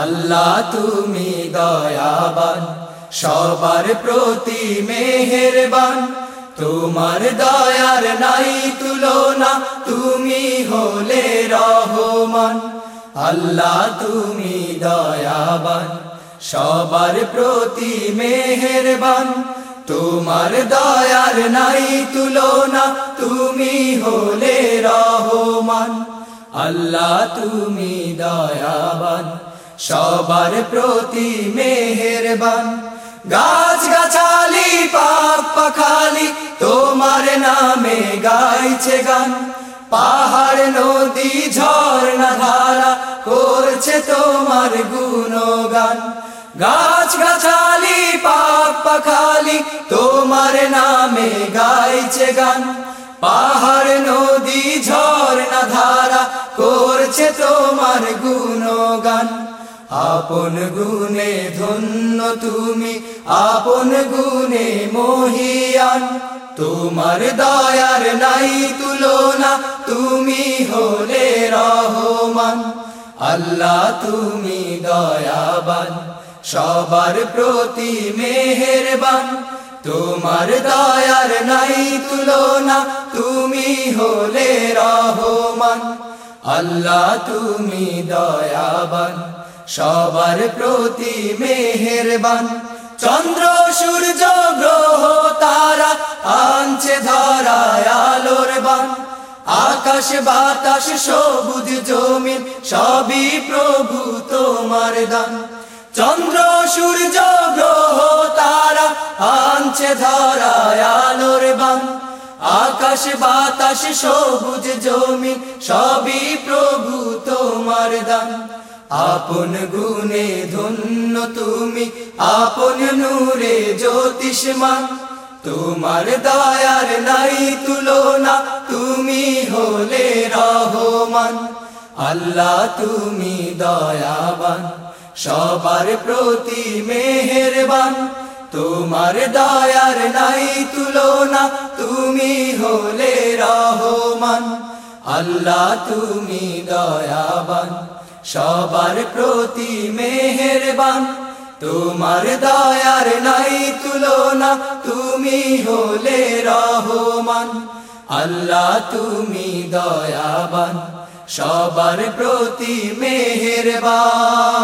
আল্লাহ তুমি দয়াবান, সবার প্রতি মেহেরবান। তোমার দয়ার নাই তুলনা, তুমি হলে রহমান। আল্লাহ তুমি দয়াবান, সবার প্রতি মেহেরবান। তোমার দয়ার নাই তুলনা, তুমি হলে রহমান। আল্লাহ তুমি দয়াবান সবার প্রতি মেহেরবান। গাছ গাছালি পাক পাখালি, তোমার নামে গাইছে গান। পাহাড়, নদী, ঝর্ণা, ধারা করছে তোমার গুণগান। গাছ গাছালি পাক পাখালি, তোমার নামে গাইছে গান। পাহাড়, নদী, ঝর্ণা, ধারা করছে তোমার গুণগান। আপন গুণে ধন্য তুমি, আপন গুণে মহিয়ান। তোমার দয়ার নাই তুলনা, তুমি হলে রহমান। আল্লাহ তুমি দয়াবান, সবার প্রতি মেহেরবান। তোমার দয়ার নাই তুলনা, তুমি হলে রহমান। আল্লাহ তুমি দয়াবান। সবার প্রতি মেহেরবান। চন্দ্র, সূর্য, গ্রহ, তারা আনছে ধরায় আলোর বান। আকাশ, বাতাস, সবুজ জমিন, সবই প্রভু তোমার দান। চন্দ্র, সূর্য, গ্রহ, তারা আনছে ধরায় আলোর বান। আকাশ, বাতাস, সবুজ জমিন, সবই প্রভু তোমার দান। আপন গুণে ধন্য তুমি, আপন নূরে জ্যোতিষমান তোমার দয়ার নাই তুলনা, তুমি হলে রহমান। আল্লাহ, তুমি দয়াবান, সবার প্রতি মেহেরবান। তোমার দয়ার নাই তুলনা, তুমি হলে রহমান। আল্লাহ, তুমি দয়াবান সবার প্রতি মেহেরবান। তোমার দয়ার নাই তুলনা, তুমি হলে রহমান। আল্লাহ, তুমি দয়াবান, সবার প্রতি মেহেরবান।